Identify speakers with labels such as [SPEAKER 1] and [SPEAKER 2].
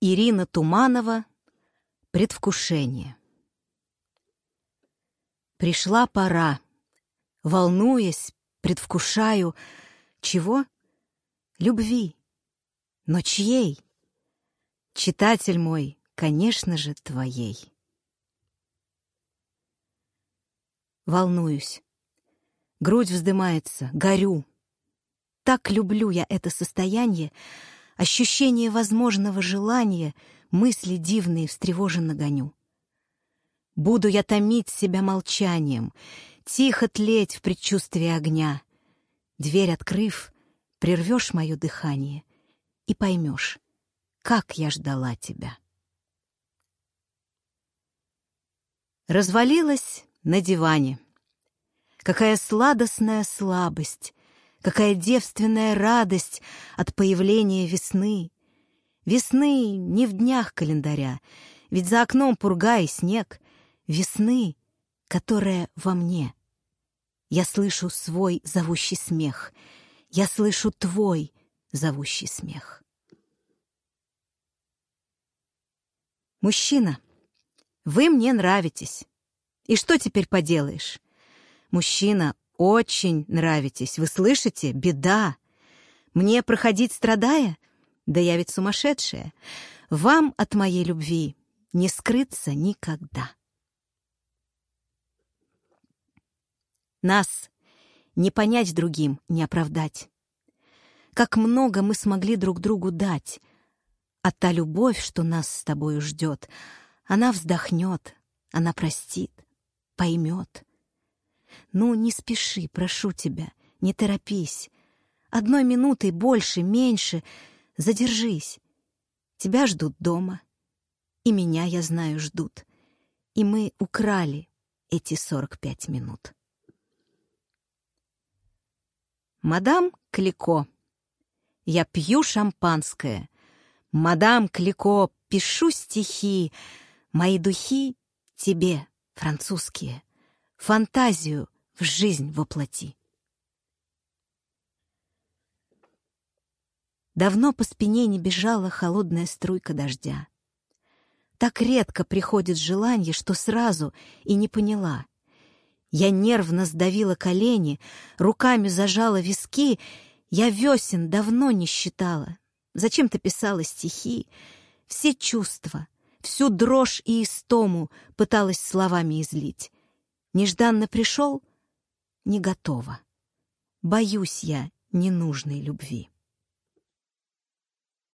[SPEAKER 1] Ирина Туманова «Предвкушение». Пришла пора. Волнуясь, предвкушаю. Чего? Любви. Но чьей? Читатель мой, конечно же, твоей. Волнуюсь. Грудь вздымается, горю. Так люблю я это состояние, ощущение возможного желания, мысли дивные встревоженно гоню. Буду я томить себя молчанием, тихо тлеть в предчувствии огня. Дверь открыв, прервешь мое дыхание и поймешь, как я ждала тебя. Развалилась на диване. Какая сладостная слабость, какая девственная радость от появления весны. Весны не в днях календаря, ведь за окном пурга и снег. Весны, которая во мне. Я слышу свой зовущий смех. Я слышу твой зовущий смех. Мужчина, вы мне нравитесь. И что теперь поделаешь? Мужчина, очень нравитесь. Вы слышите? Беда. Мне проходить страдая? Да я ведь сумасшедшая. Вам от моей любви не скрыться никогда. Нас не понять другим, не оправдать. Как много мы смогли друг другу дать, а та любовь, что нас с тобою ждет, она вздохнет, она простит, поймет. Ну, не спеши, прошу тебя, не торопись. Одной минутой больше, меньше, задержись. Тебя ждут дома, и меня, я знаю, ждут. И мы украли эти сорок пять минут. Мадам Клико. Я пью шампанское. Мадам Клико, пишу стихи. Мои духи тебе, французские. Фантазию в жизнь воплоти. Давно по спине не бежала холодная струйка дождя. Так редко приходит желание, что сразу и не поняла. Я нервно сдавила колени, руками зажала виски. Я весен давно не считала. Зачем-то писала стихи. Все чувства, всю дрожь и истому пыталась словами излить. Нежданно пришел — не готова. Боюсь я ненужной любви.